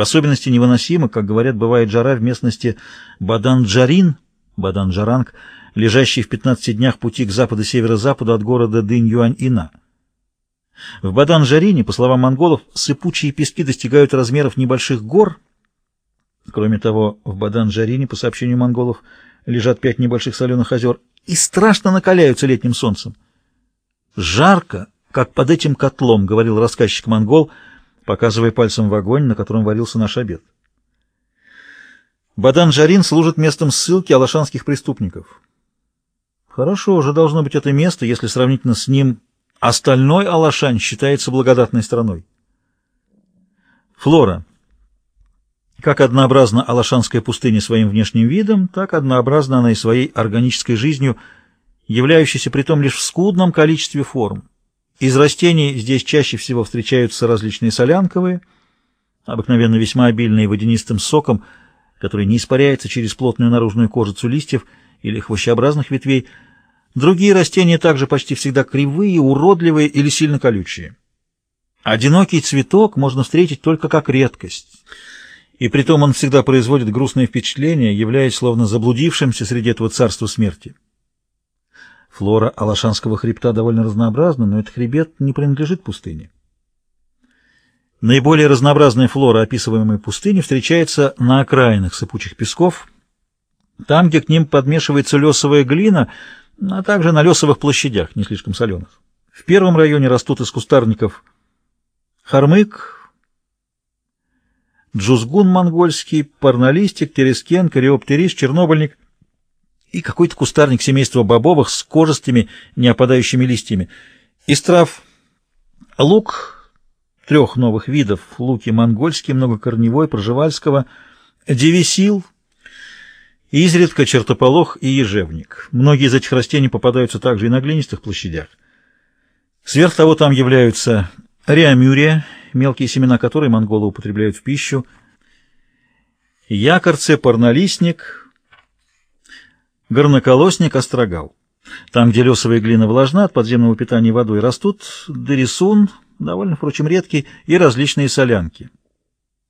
В особенности невыносимо, как говорят, бывает жара в местности Бадан-Джарин, Бадан-Джаранг, лежащей в 15 днях пути к западу-северо-западу от города Дынь-Юань-Ина. В Бадан-Жарине, по словам монголов, сыпучие пески достигают размеров небольших гор. Кроме того, в Бадан-Жарине, по сообщению монголов, лежат пять небольших соленых озер и страшно накаляются летним солнцем. «Жарко, как под этим котлом», — говорил рассказчик-монгол, показывая пальцем в огонь, на котором варился наш обед. Бадан-Жарин служит местом ссылки алашанских преступников. Хорошо же должно быть это место, если сравнительно с ним Остальной Алашань считается благодатной страной. Флора. Как однообразна Алашанская пустыня своим внешним видом, так однообразна она и своей органической жизнью, являющейся притом лишь в скудном количестве форм. Из растений здесь чаще всего встречаются различные солянковые, обыкновенно весьма обильные водянистым соком, который не испаряется через плотную наружную кожицу листьев или хвощеобразных ветвей, Другие растения также почти всегда кривые, уродливые или сильно колючие. Одинокий цветок можно встретить только как редкость, и притом он всегда производит грустное впечатление, являясь словно заблудившимся среди этого царства смерти. Флора Алашанского хребта довольно разнообразна, но этот хребет не принадлежит пустыне. Наиболее разнообразная флора описываемой пустыни встречается на окраинах сыпучих песков, там, где к ним подмешивается лесовая глина – а также на лесовых площадях, не слишком соленых. В первом районе растут из кустарников хармык, джузгун монгольский, парнолистик, терескен, кориоптерис, чернобыльник и какой-то кустарник семейства бобовых с кожистыми, неопадающими листьями. Из трав лук трех новых видов, луки монгольский, многокорневой, проживальского, девисил — Изредка чертополох и ежевник. Многие из этих растений попадаются также и на глинистых площадях. Сверх того там являются реамюрия, мелкие семена которой монголы употребляют в пищу, якорце, парнолистник, горноколосник, острогал. Там, где лесовая глина влажна, от подземного питания водой растут дерисун, довольно, впрочем, редкий, и различные солянки.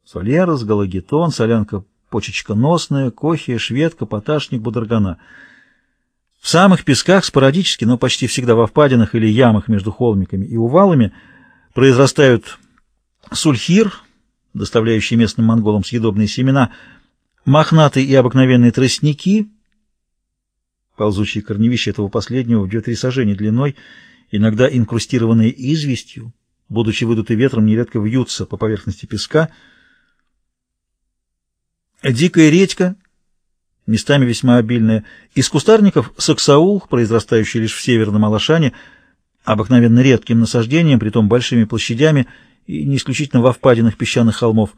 Солерос, галагетон, солянка почечконосная, кохия, шведка, поташник, бударгана. В самых песках спорадически, но почти всегда во впадинах или ямах между холмиками и увалами произрастают сульхир, доставляющий местным монголам съедобные семена, мохнатые и обыкновенные тростники, ползучие корневища этого последнего в 2-3 сажения длиной, иногда инкрустированные известью, будучи выдуты ветром, нередко вьются по поверхности песка — Дикая редька, местами весьма обильная, из кустарников саксаул, произрастающий лишь в северном Алашане, обыкновенно редким насаждением, притом большими площадями и не исключительно во впадинах песчаных холмов,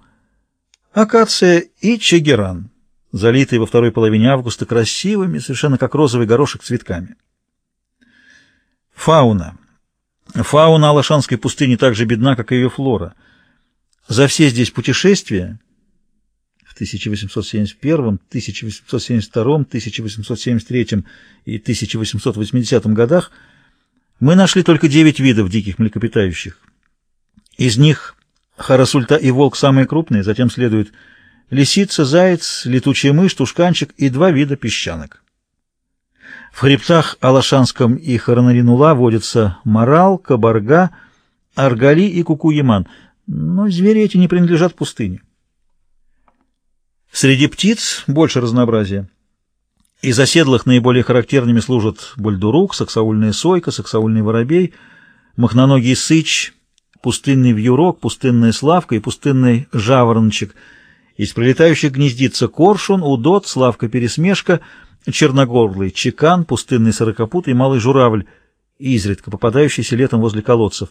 акация и чагеран, залитые во второй половине августа красивыми, совершенно как розовый горошек цветками. Фауна. Фауна Алашанской пустыни так же бедна, как и ее флора. За все здесь путешествия в 1871, 1872, 1873 и 1880 годах мы нашли только 9 видов диких млекопитающих. Из них харасульта и волк самые крупные, затем следует лисица, заяц, летучая мышь, тушканчик и два вида песчанок. В хребтах Алашанском и Харанаринула водятся морал, кабарга, аргали и кукуеман, но звери эти не принадлежат пустыне. Среди птиц больше разнообразия. Из оседлых наиболее характерными служат бульдурук, саксаульная сойка, саксаульный воробей, махноногий сыч, пустынный вьюрок, пустынная славка и пустынный жаворончик. Из прилетающих гнездится коршун, удот, славка-пересмешка, черногорлый чекан, пустынный сорокопут и малый журавль, изредка попадающийся летом возле колодцев.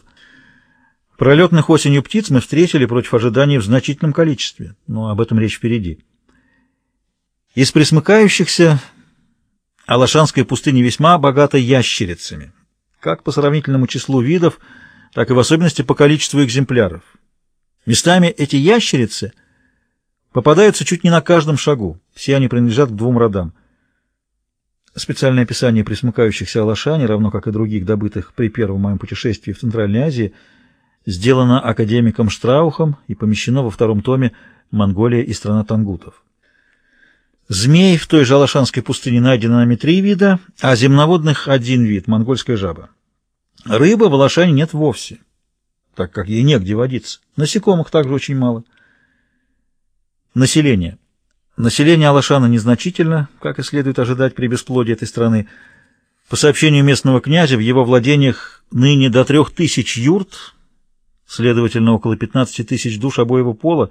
Пролетных осенью птиц мы встретили против ожиданий в значительном количестве, но об этом речь впереди. Из присмыкающихся Алашанская пустыня весьма богата ящерицами, как по сравнительному числу видов, так и в особенности по количеству экземпляров. Местами эти ящерицы попадаются чуть не на каждом шагу, все они принадлежат к двум родам. Специальное описание присмыкающихся Алашане, равно как и других добытых при первом моем путешествии в Центральной Азии, сделано академиком Штраухом и помещено во втором томе Монголия и страна тангутов. Змей в той же Алашанской пустыне найдено нами три вида, а земноводных один вид – монгольская жаба. Рыбы в Алашане нет вовсе, так как ей негде водиться. Насекомых также очень мало. Население. Население Алашана незначительно, как и следует ожидать при бесплодии этой страны. По сообщению местного князя, в его владениях ныне до трех тысяч юрт, следовательно, около 15 тысяч душ обоего пола,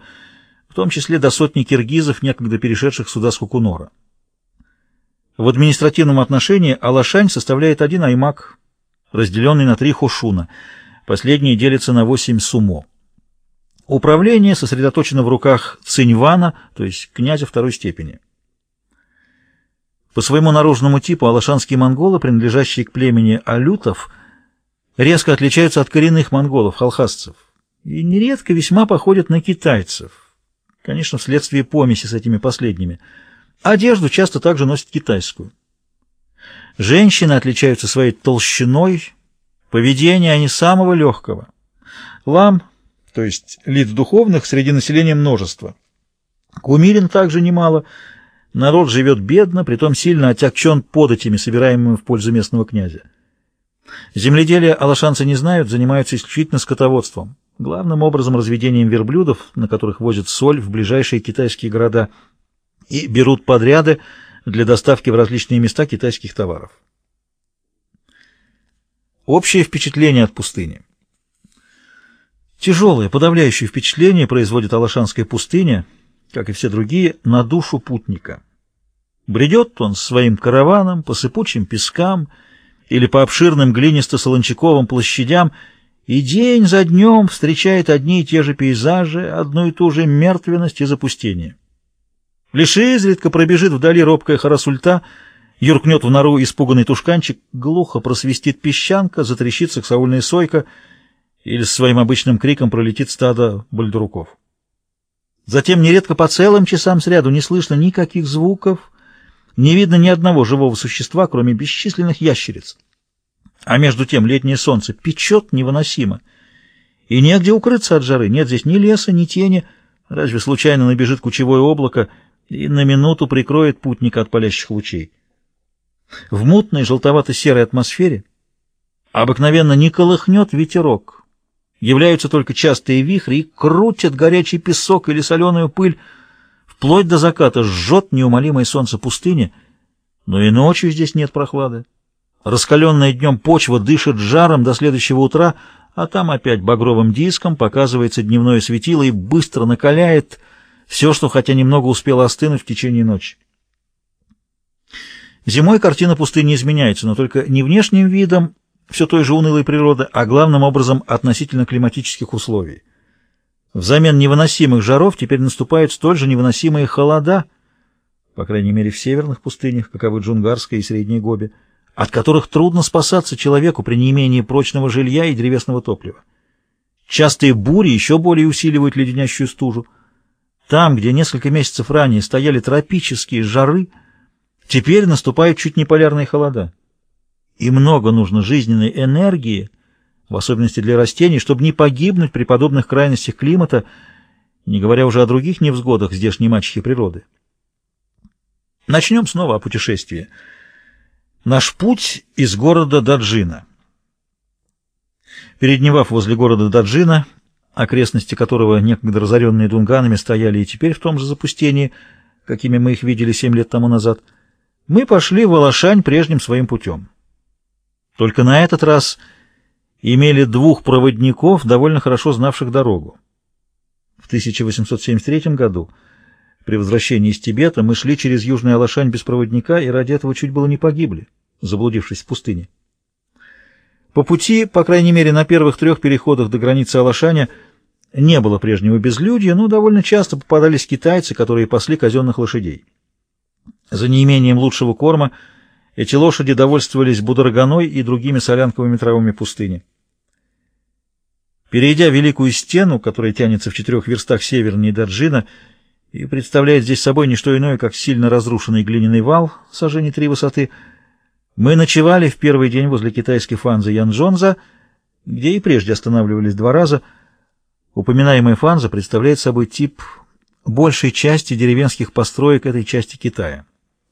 в том числе до сотни киргизов, некогда перешедших сюда с Кукунора. В административном отношении Алашань составляет один аймак, разделенный на три хошуна. Последний делится на восемь сумо. Управление сосредоточено в руках Циньвана, то есть князя второй степени. По своему наружному типу алашанские монголы, принадлежащие к племени алютов, резко отличаются от коренных монголов, халхасцев, и нередко весьма походят на китайцев, конечно, вследствие помеси с этими последними. Одежду часто также носят китайскую. Женщины отличаются своей толщиной, поведение они самого легкого. Лам, то есть лиц духовных, среди населения множество. Кумирин также немало. Народ живет бедно, притом сильно отягчен податями, собираемыми в пользу местного князя. Земледелие алашанцы не знают, занимаются исключительно скотоводством, главным образом разведением верблюдов, на которых возят соль в ближайшие китайские города, и берут подряды для доставки в различные места китайских товаров. Общее впечатление от пустыни. Тяжелое, подавляющее впечатление производит Алашанская пустыня, как и все другие, на душу путника. Бредет он своим караваном по сыпучим пескам или по обширным глинисто-солончаковым площадям и день за днем встречает одни и те же пейзажи, одну и ту же мертвенность и запустение. Лишь изредка пробежит вдали робкая харасульта, юркнет в нору испуганный тушканчик, глухо просвистит песчанка, затрещит саксаульная сойка или своим обычным криком пролетит стадо бальдуруков. Затем нередко по целым часам сряду не слышно никаких звуков, не видно ни одного живого существа, кроме бесчисленных ящериц. А между тем летнее солнце печет невыносимо, и негде укрыться от жары, нет здесь ни леса, ни тени, разве случайно набежит кучевое облако и на минуту прикроет путника от палящих лучей. В мутной желтовато-серой атмосфере обыкновенно не колыхнет ветерок, являются только частые вихри и крутят горячий песок или соленую пыль, вплоть до заката жжет неумолимое солнце пустыни, но и ночью здесь нет прохлады. Раскаленная днем почва дышит жаром до следующего утра, а там опять багровым диском показывается дневное светило и быстро накаляет все, что хотя немного успело остынуть в течение ночи. Зимой картина пустыни изменяется, но только не внешним видом все той же унылой природы, а главным образом относительно климатических условий. Взамен невыносимых жаров теперь наступают столь же невыносимые холода, по крайней мере в северных пустынях, каковы Джунгарская и Средняя Гоби, от которых трудно спасаться человеку при неимении прочного жилья и древесного топлива. Частые бури еще более усиливают леденящую стужу. Там, где несколько месяцев ранее стояли тропические жары, теперь наступают чуть не полярные холода. И много нужно жизненной энергии, в особенности для растений, чтобы не погибнуть при подобных крайностях климата, не говоря уже о других невзгодах здешней мачехи природы. Начнем снова о путешествии. Наш путь из города Даджина. Передневав возле города Даджина, окрестности которого, некогда разоренные дунганами, стояли и теперь в том же запустении, какими мы их видели семь лет тому назад, мы пошли в Алашань прежним своим путем. Только на этот раз имели двух проводников, довольно хорошо знавших дорогу. В 1873 году при возвращении из Тибета мы шли через Южный Алашань без проводника и ради этого чуть было не погибли, заблудившись в пустыне. По пути, по крайней мере, на первых трех переходах до границы Алашаня не было прежнего безлюдья, но довольно часто попадались китайцы, которые пасли казенных лошадей. За неимением лучшего корма эти лошади довольствовались Бударганой и другими солянковыми травами пустыни. Перейдя Великую Стену, которая тянется в четырех верстах севернее Дарджина, и представляет здесь собой не что иное, как сильно разрушенный глиняный вал сожжений три высоты. Мы ночевали в первый день возле китайской фанзы Янджонза, где и прежде останавливались два раза. Упоминаемая фанза представляет собой тип большей части деревенских построек этой части Китая.